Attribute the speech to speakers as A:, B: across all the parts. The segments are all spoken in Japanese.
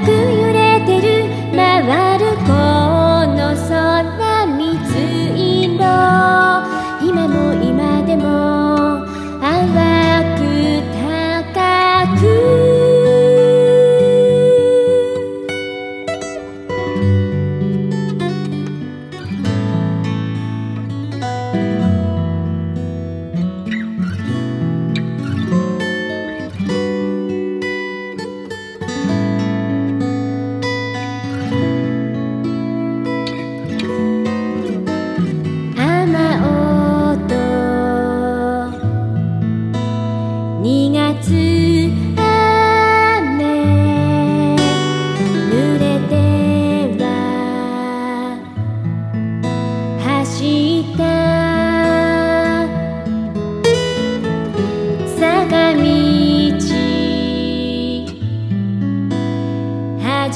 A: く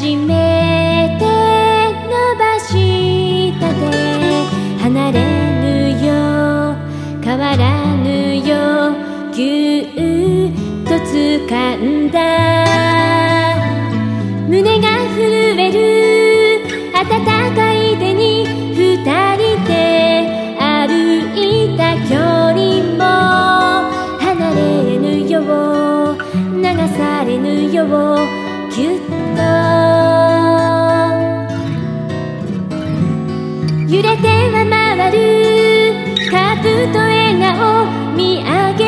A: 初めて伸ばした手離れぬよ変わらぬよぎゅっと掴んだ胸が震える温かい手に二人で歩いた距離も離れぬよ流されぬよぎゅっと揺れては回る。カップと笑顔見上げ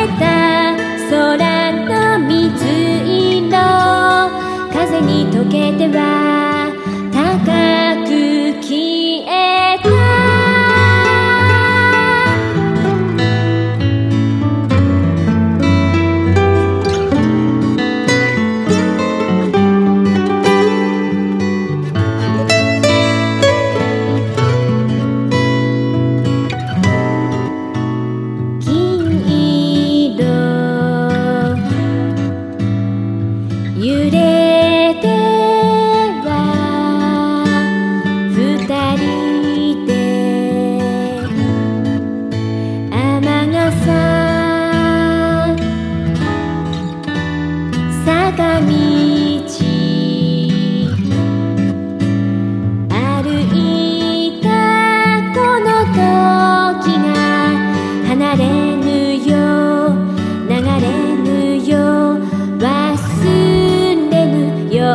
A: 揺れては二人で雨傘坂道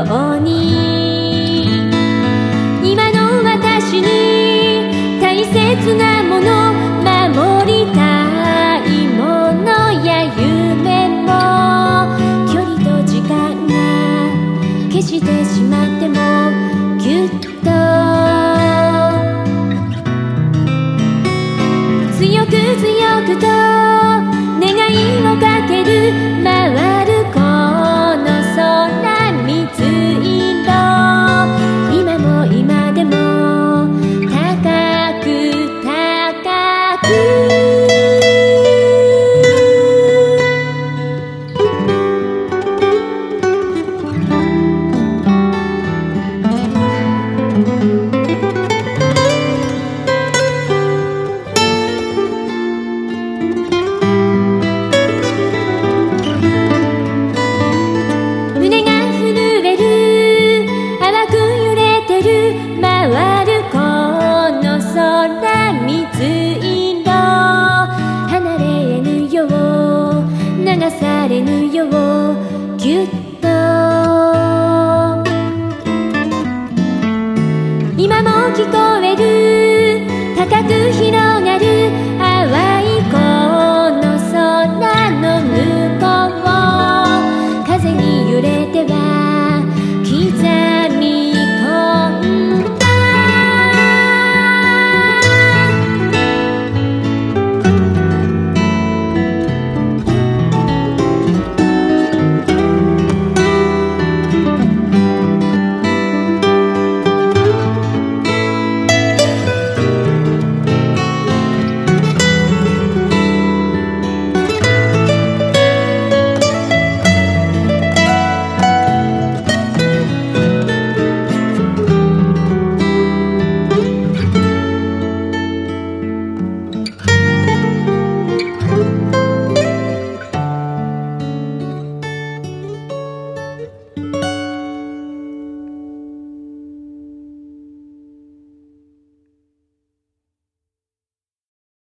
A: ように。今の私に大切なものされ